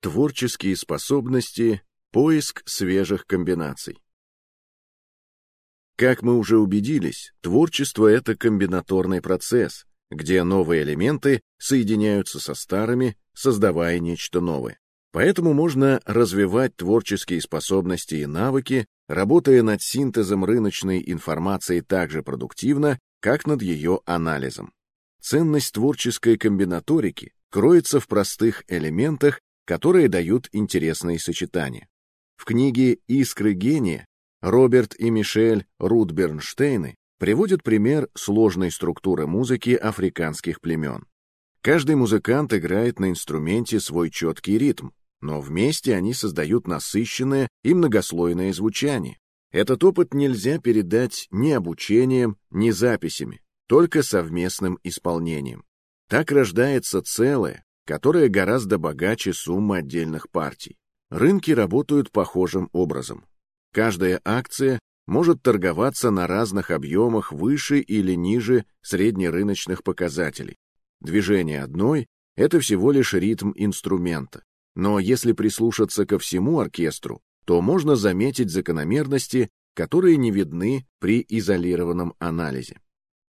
Творческие способности, поиск свежих комбинаций. Как мы уже убедились, творчество — это комбинаторный процесс, где новые элементы соединяются со старыми, создавая нечто новое. Поэтому можно развивать творческие способности и навыки, работая над синтезом рыночной информации так же продуктивно, как над ее анализом. Ценность творческой комбинаторики кроется в простых элементах, которые дают интересные сочетания. В книге «Искры гения» Роберт и Мишель Рудбернштейны приводят пример сложной структуры музыки африканских племен. Каждый музыкант играет на инструменте свой четкий ритм, но вместе они создают насыщенное и многослойное звучание. Этот опыт нельзя передать ни обучением, ни записями, только совместным исполнением. Так рождается целое, которое гораздо богаче суммы отдельных партий. Рынки работают похожим образом. Каждая акция может торговаться на разных объемах выше или ниже среднерыночных показателей. Движение одной — это всего лишь ритм инструмента. Но если прислушаться ко всему оркестру, то можно заметить закономерности, которые не видны при изолированном анализе.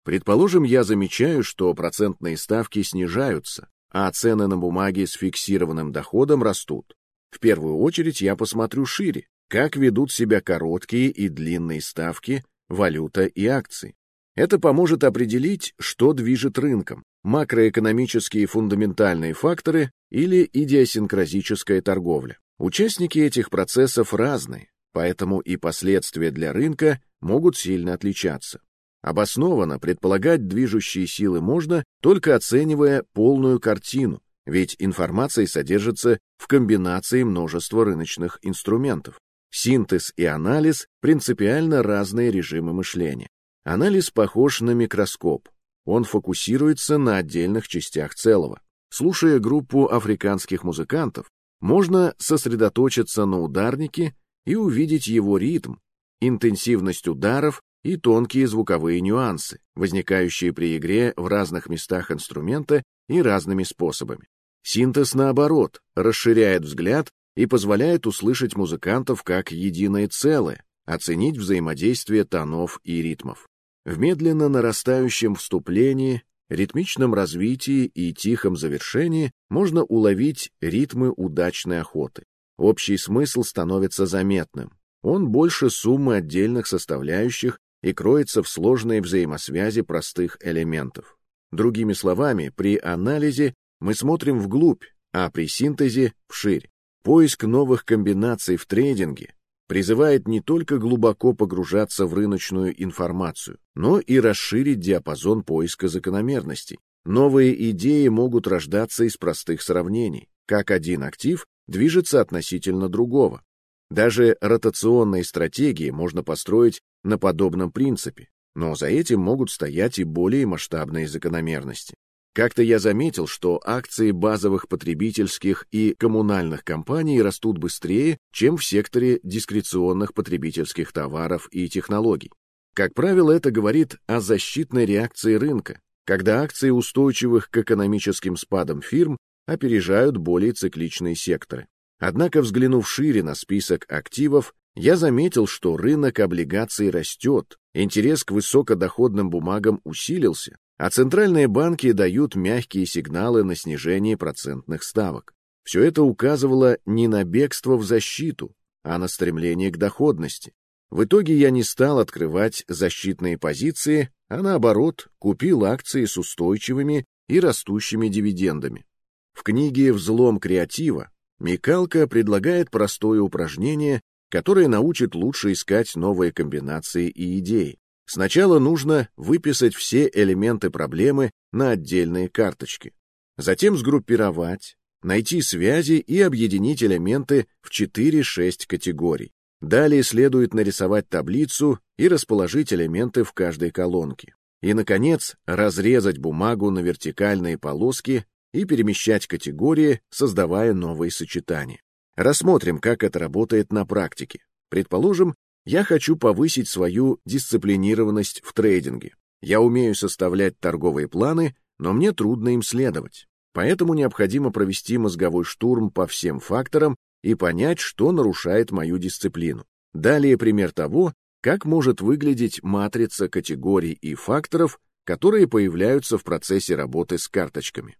Предположим, я замечаю, что процентные ставки снижаются, а цены на бумаги с фиксированным доходом растут. В первую очередь я посмотрю шире, как ведут себя короткие и длинные ставки, валюта и акции. Это поможет определить, что движет рынком, макроэкономические фундаментальные факторы или идиосинкразическая торговля. Участники этих процессов разные, поэтому и последствия для рынка могут сильно отличаться. Обоснованно предполагать движущие силы можно, только оценивая полную картину, ведь информация содержится в комбинации множества рыночных инструментов. Синтез и анализ — принципиально разные режимы мышления. Анализ похож на микроскоп. Он фокусируется на отдельных частях целого. Слушая группу африканских музыкантов, можно сосредоточиться на ударнике и увидеть его ритм, интенсивность ударов и тонкие звуковые нюансы, возникающие при игре в разных местах инструмента и разными способами. Синтез, наоборот, расширяет взгляд и позволяет услышать музыкантов как единое целое, оценить взаимодействие тонов и ритмов. В медленно нарастающем вступлении, ритмичном развитии и тихом завершении можно уловить ритмы удачной охоты. Общий смысл становится заметным. Он больше суммы отдельных составляющих и кроется в сложной взаимосвязи простых элементов. Другими словами, при анализе мы смотрим вглубь, а при синтезе — вширь. Поиск новых комбинаций в трейдинге призывает не только глубоко погружаться в рыночную информацию, но и расширить диапазон поиска закономерностей. Новые идеи могут рождаться из простых сравнений, как один актив движется относительно другого. Даже ротационные стратегии можно построить на подобном принципе, но за этим могут стоять и более масштабные закономерности. Как-то я заметил, что акции базовых потребительских и коммунальных компаний растут быстрее, чем в секторе дискреционных потребительских товаров и технологий. Как правило, это говорит о защитной реакции рынка, когда акции устойчивых к экономическим спадам фирм опережают более цикличные секторы. Однако, взглянув шире на список активов, я заметил, что рынок облигаций растет, интерес к высокодоходным бумагам усилился, а центральные банки дают мягкие сигналы на снижение процентных ставок. Все это указывало не на бегство в защиту, а на стремление к доходности. В итоге я не стал открывать защитные позиции, а наоборот, купил акции с устойчивыми и растущими дивидендами. В книге «Взлом креатива» Микалка предлагает простое упражнение, которое научит лучше искать новые комбинации и идеи. Сначала нужно выписать все элементы проблемы на отдельные карточки. Затем сгруппировать, найти связи и объединить элементы в 4-6 категорий. Далее следует нарисовать таблицу и расположить элементы в каждой колонке. И, наконец, разрезать бумагу на вертикальные полоски и перемещать категории, создавая новые сочетания. Рассмотрим, как это работает на практике. Предположим, я хочу повысить свою дисциплинированность в трейдинге. Я умею составлять торговые планы, но мне трудно им следовать. Поэтому необходимо провести мозговой штурм по всем факторам и понять, что нарушает мою дисциплину. Далее пример того, как может выглядеть матрица категорий и факторов, которые появляются в процессе работы с карточками.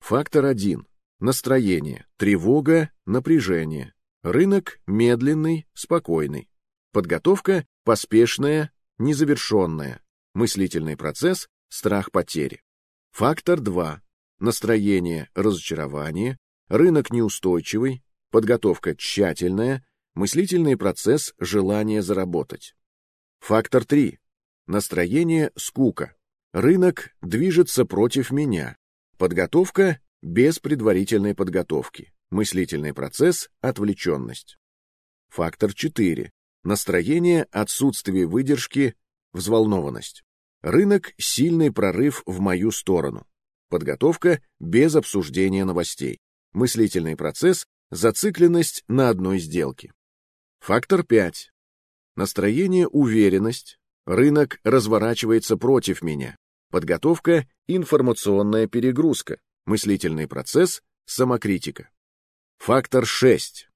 Фактор 1. Настроение, тревога, напряжение. Рынок медленный, спокойный. Подготовка поспешная, незавершенная. Мыслительный процесс страх потери. Фактор 2. Настроение, разочарование. Рынок неустойчивый, подготовка тщательная, мыслительный процесс желание заработать. Фактор 3. Настроение скука. Рынок движется против меня. Подготовка без предварительной подготовки. Мыслительный процесс отвлеченность. Фактор 4. Настроение отсутствие выдержки, взволнованность. Рынок сильный прорыв в мою сторону. Подготовка без обсуждения новостей. Мыслительный процесс зацикленность на одной сделке. Фактор 5. Настроение уверенность, Рынок разворачивается против меня. Подготовка — информационная перегрузка. Мыслительный процесс — самокритика. Фактор 6.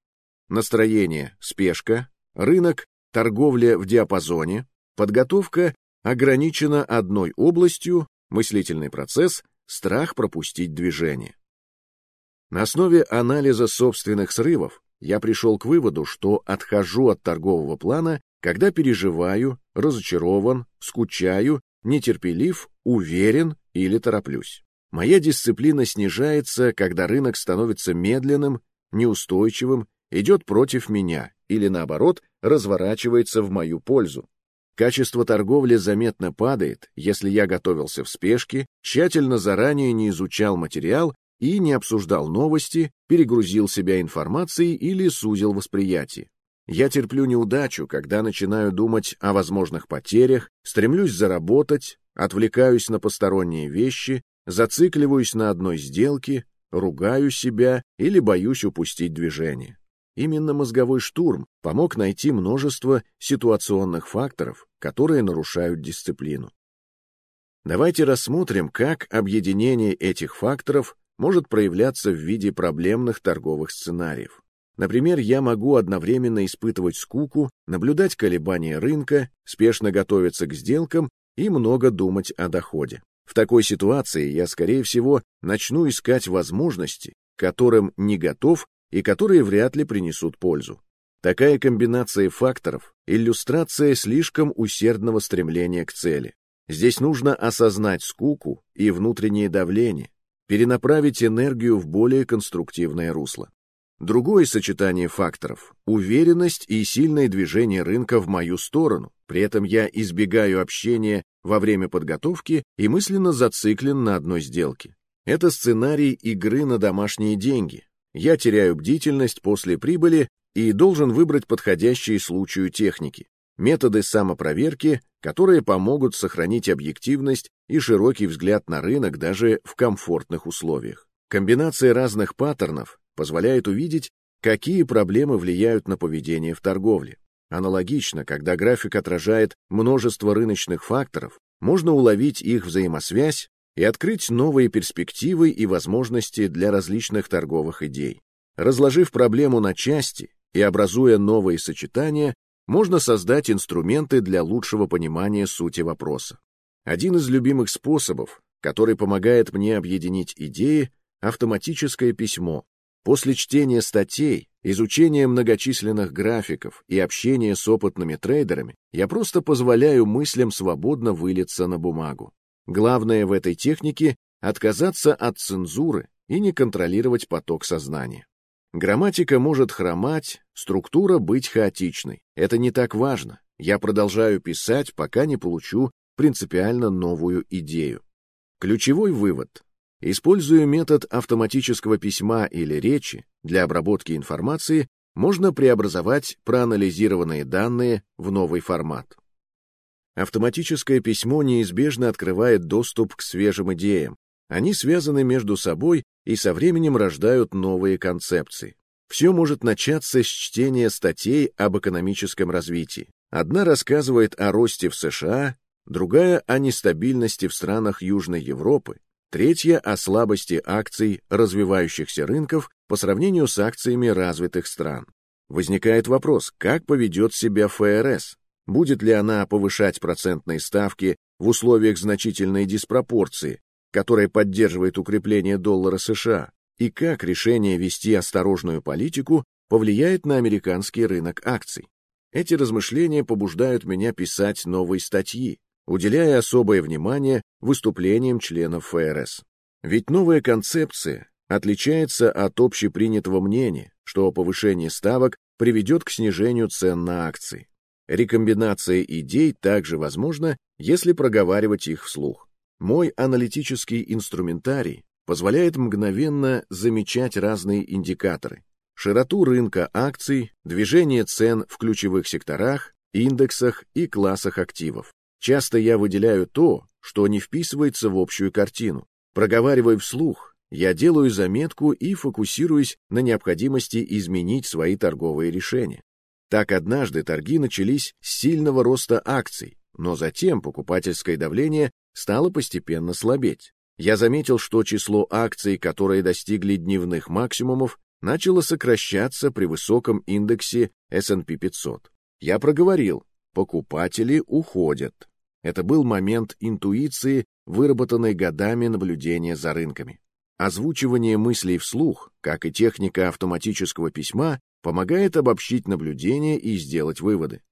Настроение — спешка. Рынок — торговля в диапазоне. Подготовка ограничена одной областью. Мыслительный процесс — страх пропустить движение. На основе анализа собственных срывов я пришел к выводу, что отхожу от торгового плана когда переживаю, разочарован, скучаю, нетерпелив, уверен или тороплюсь. Моя дисциплина снижается, когда рынок становится медленным, неустойчивым, идет против меня или, наоборот, разворачивается в мою пользу. Качество торговли заметно падает, если я готовился в спешке, тщательно заранее не изучал материал и не обсуждал новости, перегрузил себя информацией или сузил восприятие. Я терплю неудачу, когда начинаю думать о возможных потерях, стремлюсь заработать, отвлекаюсь на посторонние вещи, зацикливаюсь на одной сделке, ругаю себя или боюсь упустить движение. Именно мозговой штурм помог найти множество ситуационных факторов, которые нарушают дисциплину. Давайте рассмотрим, как объединение этих факторов может проявляться в виде проблемных торговых сценариев. Например, я могу одновременно испытывать скуку, наблюдать колебания рынка, спешно готовиться к сделкам и много думать о доходе. В такой ситуации я, скорее всего, начну искать возможности, которым не готов и которые вряд ли принесут пользу. Такая комбинация факторов – иллюстрация слишком усердного стремления к цели. Здесь нужно осознать скуку и внутреннее давление, перенаправить энергию в более конструктивное русло. Другое сочетание факторов – уверенность и сильное движение рынка в мою сторону. При этом я избегаю общения во время подготовки и мысленно зациклен на одной сделке. Это сценарий игры на домашние деньги. Я теряю бдительность после прибыли и должен выбрать подходящие случаю техники. Методы самопроверки, которые помогут сохранить объективность и широкий взгляд на рынок даже в комфортных условиях. Комбинация разных паттернов позволяет увидеть, какие проблемы влияют на поведение в торговле. Аналогично, когда график отражает множество рыночных факторов, можно уловить их взаимосвязь и открыть новые перспективы и возможности для различных торговых идей. Разложив проблему на части и образуя новые сочетания, можно создать инструменты для лучшего понимания сути вопроса. Один из любимых способов, который помогает мне объединить идеи, автоматическое письмо, После чтения статей, изучения многочисленных графиков и общения с опытными трейдерами, я просто позволяю мыслям свободно вылиться на бумагу. Главное в этой технике — отказаться от цензуры и не контролировать поток сознания. Грамматика может хромать, структура быть хаотичной. Это не так важно. Я продолжаю писать, пока не получу принципиально новую идею. Ключевой вывод Используя метод автоматического письма или речи для обработки информации, можно преобразовать проанализированные данные в новый формат. Автоматическое письмо неизбежно открывает доступ к свежим идеям. Они связаны между собой и со временем рождают новые концепции. Все может начаться с чтения статей об экономическом развитии. Одна рассказывает о росте в США, другая — о нестабильности в странах Южной Европы, Третье – о слабости акций развивающихся рынков по сравнению с акциями развитых стран. Возникает вопрос, как поведет себя ФРС? Будет ли она повышать процентные ставки в условиях значительной диспропорции, которая поддерживает укрепление доллара США, и как решение вести осторожную политику повлияет на американский рынок акций? Эти размышления побуждают меня писать новые статьи, уделяя особое внимание выступлениям членов ФРС. Ведь новая концепция отличается от общепринятого мнения, что повышение ставок приведет к снижению цен на акции. Рекомбинация идей также возможна, если проговаривать их вслух. Мой аналитический инструментарий позволяет мгновенно замечать разные индикаторы. Широту рынка акций, движение цен в ключевых секторах, индексах и классах активов. Часто я выделяю то, что не вписывается в общую картину. Проговаривая вслух, я делаю заметку и фокусируюсь на необходимости изменить свои торговые решения. Так однажды торги начались с сильного роста акций, но затем покупательское давление стало постепенно слабеть. Я заметил, что число акций, которые достигли дневных максимумов, начало сокращаться при высоком индексе S&P 500. Я проговорил, покупатели уходят. Это был момент интуиции, выработанной годами наблюдения за рынками. Озвучивание мыслей вслух, как и техника автоматического письма, помогает обобщить наблюдения и сделать выводы.